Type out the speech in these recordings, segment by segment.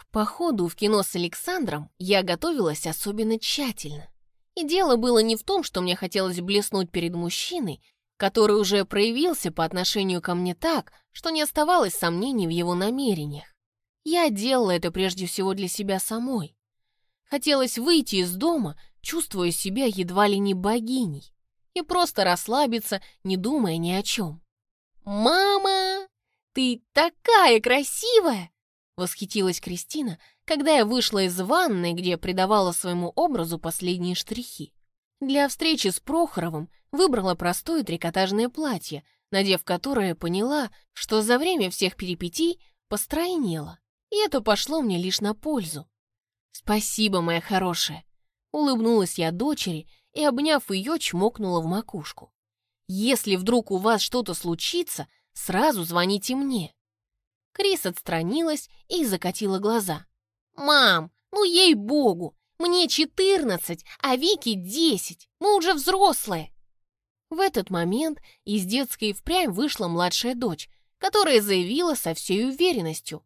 К походу в кино с Александром я готовилась особенно тщательно. И дело было не в том, что мне хотелось блеснуть перед мужчиной, который уже проявился по отношению ко мне так, что не оставалось сомнений в его намерениях. Я делала это прежде всего для себя самой. Хотелось выйти из дома, чувствуя себя едва ли не богиней, и просто расслабиться, не думая ни о чем. «Мама, ты такая красивая!» Восхитилась Кристина, когда я вышла из ванной, где придавала своему образу последние штрихи. Для встречи с Прохоровым выбрала простое трикотажное платье, надев которое поняла, что за время всех перипетий постройнела, и это пошло мне лишь на пользу. «Спасибо, моя хорошая!» Улыбнулась я дочери и, обняв ее, чмокнула в макушку. «Если вдруг у вас что-то случится, сразу звоните мне». Крис отстранилась и закатила глаза. «Мам, ну ей-богу, мне четырнадцать, а Вике десять, мы уже взрослые!» В этот момент из детской впрямь вышла младшая дочь, которая заявила со всей уверенностью.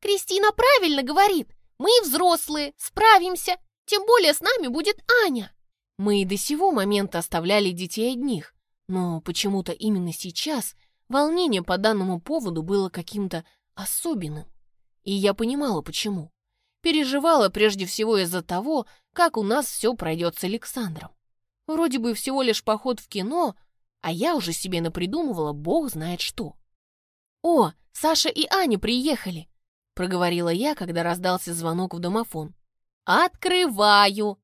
«Кристина правильно говорит, мы взрослые, справимся, тем более с нами будет Аня!» Мы и до сего момента оставляли детей одних, но почему-то именно сейчас волнение по данному поводу было каким-то особенным. И я понимала, почему. Переживала прежде всего из-за того, как у нас все пройдет с Александром. Вроде бы всего лишь поход в кино, а я уже себе напридумывала бог знает что. «О, Саша и Аня приехали!» — проговорила я, когда раздался звонок в домофон. «Открываю!»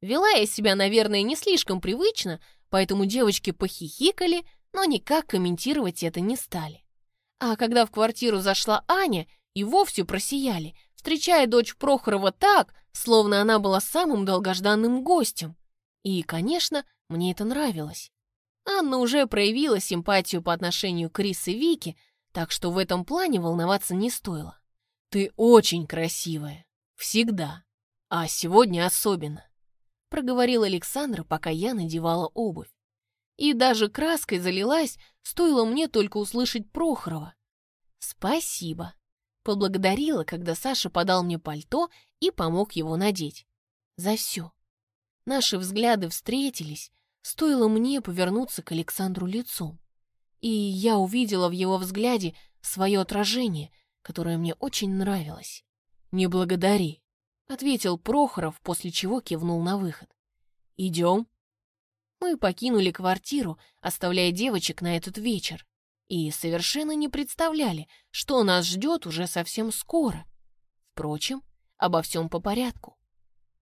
Вела я себя, наверное, не слишком привычно, поэтому девочки похихикали, но никак комментировать это не стали. А когда в квартиру зашла Аня, и вовсе просияли, встречая дочь Прохорова так, словно она была самым долгожданным гостем. И, конечно, мне это нравилось. Анна уже проявила симпатию по отношению к Крис и Вике, так что в этом плане волноваться не стоило. «Ты очень красивая. Всегда. А сегодня особенно», — проговорил Александр, пока я надевала обувь. И даже краской залилась, стоило мне только услышать Прохорова. «Спасибо», — поблагодарила, когда Саша подал мне пальто и помог его надеть. «За все». Наши взгляды встретились, стоило мне повернуться к Александру лицом. И я увидела в его взгляде свое отражение, которое мне очень нравилось. «Не благодари», — ответил Прохоров, после чего кивнул на выход. «Идем?» Мы покинули квартиру, оставляя девочек на этот вечер, и совершенно не представляли, что нас ждет уже совсем скоро. Впрочем, обо всем по порядку.